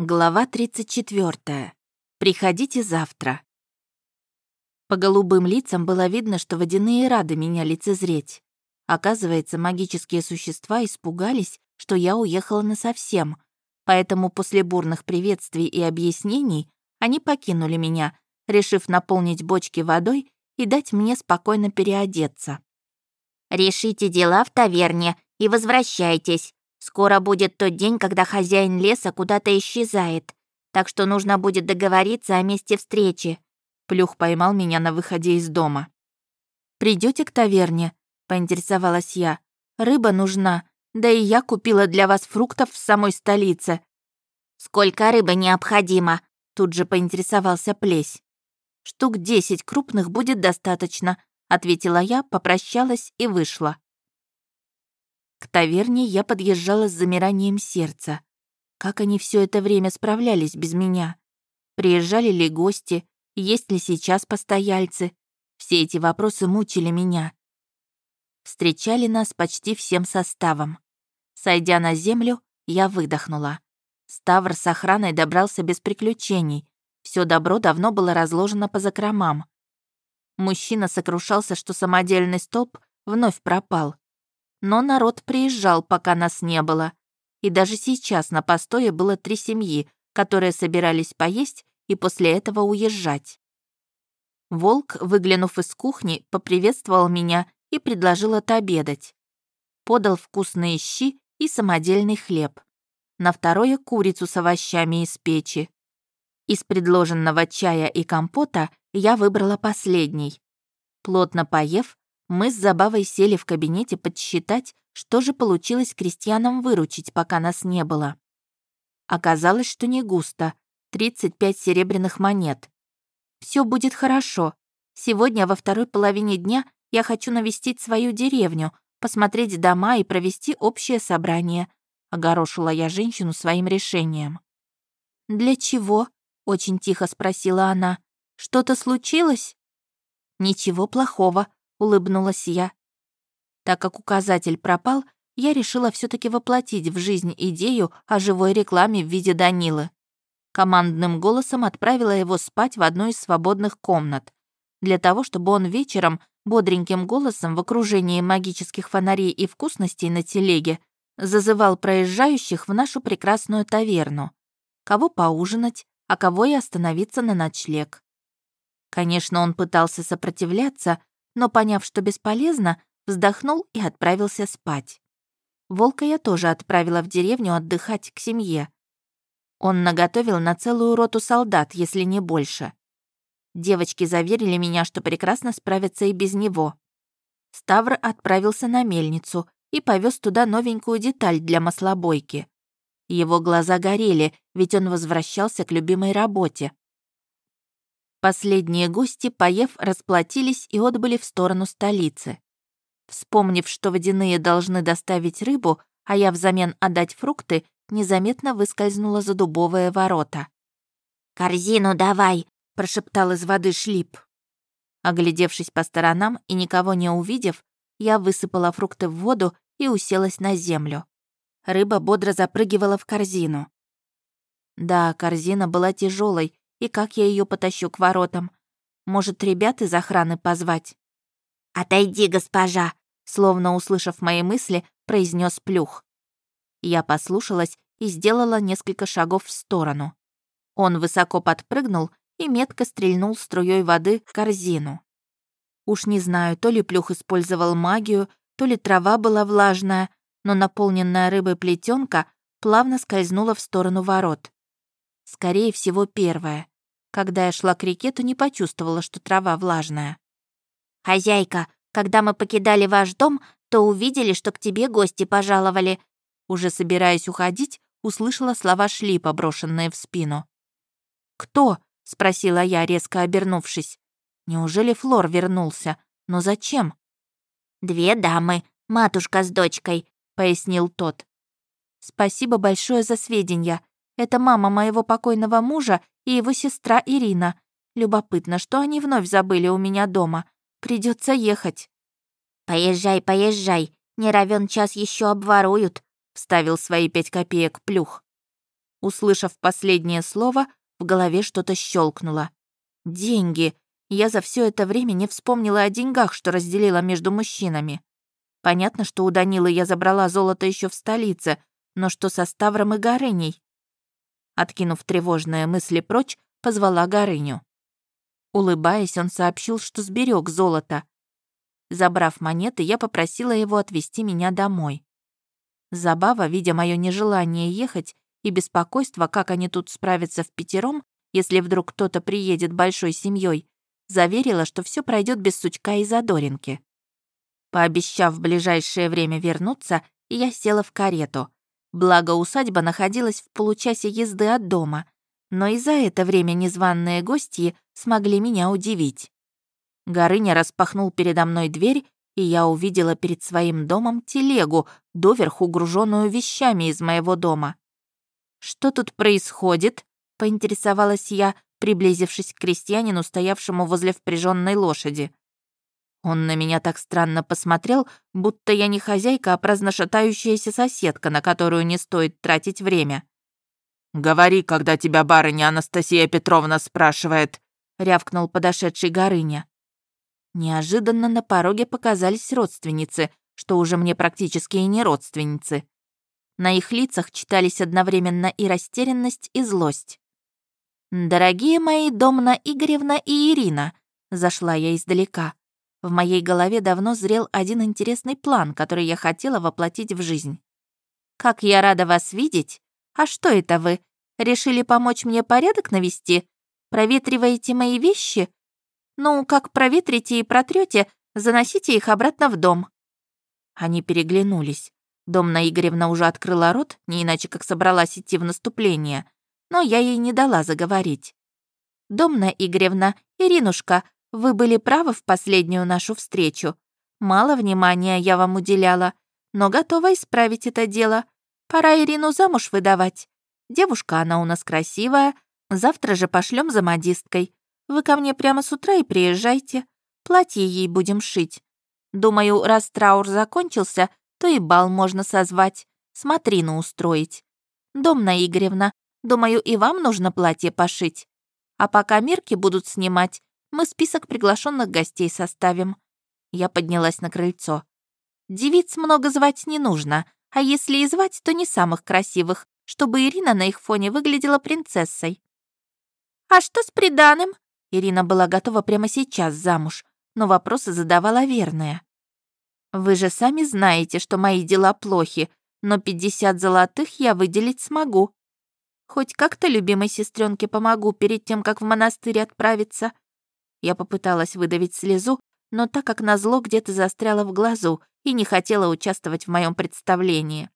Глава 34. Приходите завтра. По голубым лицам было видно, что водяные рады меня лицезреть. Оказывается, магические существа испугались, что я уехала насовсем, поэтому после бурных приветствий и объяснений они покинули меня, решив наполнить бочки водой и дать мне спокойно переодеться. «Решите дела в таверне и возвращайтесь. Скоро будет тот день, когда хозяин леса куда-то исчезает, так что нужно будет договориться о месте встречи». Плюх поймал меня на выходе из дома. Придете к таверне?» — поинтересовалась я. «Рыба нужна, да и я купила для вас фруктов в самой столице». «Сколько рыбы необходимо?» — тут же поинтересовался Плесь. «Штук десять крупных будет достаточно», — ответила я, попрощалась и вышла. К таверне я подъезжала с замиранием сердца. Как они все это время справлялись без меня? Приезжали ли гости? Есть ли сейчас постояльцы? Все эти вопросы мучили меня. Встречали нас почти всем составом. Сойдя на землю, я выдохнула. Ставр с охраной добрался без приключений. Все добро давно было разложено по закромам. Мужчина сокрушался, что самодельный столб вновь пропал. Но народ приезжал, пока нас не было. И даже сейчас на постое было три семьи, которые собирались поесть и после этого уезжать. Волк, выглянув из кухни, поприветствовал меня и предложил отобедать. Подал вкусные щи и самодельный хлеб. На второе — курицу с овощами из печи. Из предложенного чая и компота я выбрала последний. Плотно поев, мы с Забавой сели в кабинете подсчитать, что же получилось крестьянам выручить, пока нас не было. Оказалось, что не густо. 35 серебряных монет. Все будет хорошо. Сегодня во второй половине дня я хочу навестить свою деревню, посмотреть дома и провести общее собрание», — огорошила я женщину своим решением. «Для чего?» — очень тихо спросила она. «Что-то случилось?» «Ничего плохого», улыбнулась я. Так как указатель пропал, я решила все таки воплотить в жизнь идею о живой рекламе в виде Данилы. Командным голосом отправила его спать в одну из свободных комнат, для того, чтобы он вечером бодреньким голосом в окружении магических фонарей и вкусностей на телеге зазывал проезжающих в нашу прекрасную таверну. Кого поужинать, а кого и остановиться на ночлег. Конечно, он пытался сопротивляться, но, поняв, что бесполезно, вздохнул и отправился спать. Волка я тоже отправила в деревню отдыхать к семье. Он наготовил на целую роту солдат, если не больше. Девочки заверили меня, что прекрасно справятся и без него. Ставр отправился на мельницу и повез туда новенькую деталь для маслобойки. Его глаза горели, ведь он возвращался к любимой работе. Последние гости, поев, расплатились и отбыли в сторону столицы. Вспомнив, что водяные должны доставить рыбу, а я взамен отдать фрукты, незаметно выскользнула за дубовые ворота. «Корзину давай!» — прошептал из воды шлип. Оглядевшись по сторонам и никого не увидев, я высыпала фрукты в воду и уселась на землю. Рыба бодро запрыгивала в корзину. Да, корзина была тяжелой, и как я ее потащу к воротам? Может, ребят из охраны позвать? «Отойди, госпожа!» Словно услышав мои мысли, произнес плюх. Я послушалась и сделала несколько шагов в сторону. Он высоко подпрыгнул и метко стрельнул струей воды в корзину. Уж не знаю, то ли плюх использовал магию, то ли трава была влажная, но наполненная рыбой плетенка плавно скользнула в сторону ворот. Скорее всего, первое. Когда я шла к реке, то не почувствовала, что трава влажная. «Хозяйка, когда мы покидали ваш дом, то увидели, что к тебе гости пожаловали». Уже собираясь уходить, услышала слова шлипа, брошенные в спину. «Кто?» — спросила я, резко обернувшись. «Неужели Флор вернулся? Но зачем?» «Две дамы, матушка с дочкой», — пояснил тот. «Спасибо большое за сведения. Это мама моего покойного мужа и его сестра Ирина. Любопытно, что они вновь забыли у меня дома. Придется ехать». «Поезжай, поезжай, не равен час еще обворуют», — вставил свои пять копеек плюх. Услышав последнее слово, в голове что-то щелкнуло. Деньги. Я за все это время не вспомнила о деньгах, что разделила между мужчинами. Понятно, что у Данилы я забрала золото еще в столице, но что со Ставром и Горыней? Откинув тревожные мысли прочь, позвала Горыню. Улыбаясь, он сообщил, что сберег золото. Забрав монеты, я попросила его отвезти меня домой. Забава, видя мое нежелание ехать и беспокойство, как они тут справятся в пятером, если вдруг кто-то приедет большой семьей, заверила, что все пройдет без сучка и задоринки. Пообещав в ближайшее время вернуться, я села в карету. Благо, усадьба находилась в получасе езды от дома, но и за это время незваные гости смогли меня удивить. Горыня распахнул передо мной дверь, и я увидела перед своим домом телегу, доверху груженную вещами из моего дома. «Что тут происходит?» — поинтересовалась я, приблизившись к крестьянину, стоявшему возле впряженной лошади. Он на меня так странно посмотрел, будто я не хозяйка, а праздно шатающаяся соседка, на которую не стоит тратить время. «Говори, когда тебя барыня Анастасия Петровна спрашивает», — рявкнул подошедший Горыня. Неожиданно на пороге показались родственницы, что уже мне практически и не родственницы. На их лицах читались одновременно и растерянность, и злость. «Дорогие мои Домна Игоревна и Ирина», — зашла я издалека. В моей голове давно зрел один интересный план, который я хотела воплотить в жизнь. «Как я рада вас видеть! А что это вы? Решили помочь мне порядок навести? Проветриваете мои вещи? Ну, как проветрите и протрете, заносите их обратно в дом». Они переглянулись. Домна Игоревна уже открыла рот, не иначе как собралась идти в наступление, но я ей не дала заговорить. «Домна Игоревна, Иринушка, вы были правы в последнюю нашу встречу. Мало внимания я вам уделяла, но готова исправить это дело. Пора Ирину замуж выдавать. Девушка она у нас красивая, завтра же пошлем за модисткой. Вы ко мне прямо с утра и приезжайте. Платье ей будем шить. Думаю, раз траур закончился, то и бал можно созвать, смотрину устроить. Домна Игоревна, думаю, и вам нужно платье пошить. А пока мерки будут снимать, мы список приглашенных гостей составим». Я поднялась на крыльцо. «Девиц много звать не нужно, а если и звать, то не самых красивых, чтобы Ирина на их фоне выглядела принцессой». «А что с приданым?» Ирина была готова прямо сейчас замуж, но вопросы задавала верные. «Вы же сами знаете, что мои дела плохи, но 50 золотых я выделить смогу. Хоть как-то любимой сестренке помогу перед тем, как в монастырь отправиться. Я попыталась выдавить слезу, но так как назло где-то застряла в глазу и не хотела участвовать в моем представлении.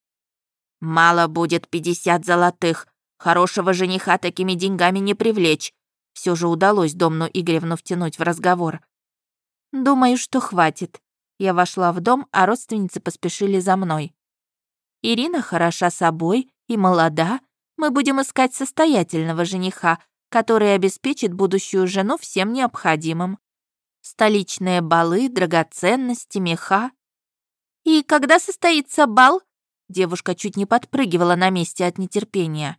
«Мало будет пятьдесят золотых. Хорошего жениха такими деньгами не привлечь». Все же удалось Домну Игоревну втянуть в разговор. «Думаю, что хватит». Я вошла в дом, а родственницы поспешили за мной. «Ирина хороша собой и молода. Мы будем искать состоятельного жениха, который обеспечит будущую жену всем необходимым. Столичные балы, драгоценности, меха. «И когда состоится бал?» Девушка чуть не подпрыгивала на месте от нетерпения.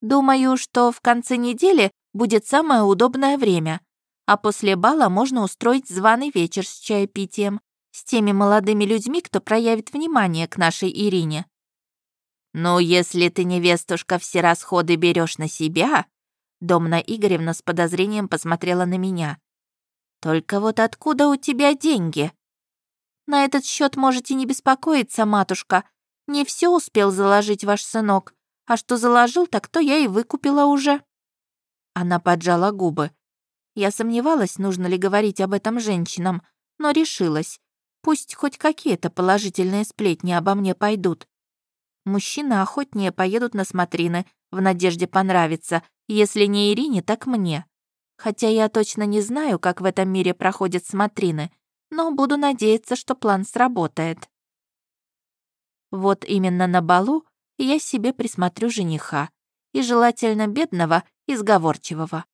«Думаю, что в конце недели будет самое удобное время, а после бала можно устроить званый вечер с чаепитием с теми молодыми людьми, кто проявит внимание к нашей Ирине». «Ну, если ты, невестушка, все расходы берешь на себя, Домна Игоревна с подозрением посмотрела на меня. «Только вот откуда у тебя деньги?» «На этот счет можете не беспокоиться, матушка. Не все успел заложить ваш сынок. А что заложил, так то я и выкупила уже». Она поджала губы. Я сомневалась, нужно ли говорить об этом женщинам, но решилась. Пусть хоть какие-то положительные сплетни обо мне пойдут. Мужчины охотнее поедут на смотрины в надежде понравиться, если не Ирине, так мне. Хотя я точно не знаю, как в этом мире проходят смотрины, но буду надеяться, что план сработает. Вот именно на балу я себе присмотрю жениха, и желательно бедного и сговорчивого.